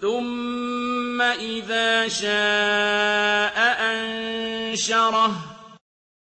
ثُمَّ إِذَا شَاءَ أَنشَرَهُ.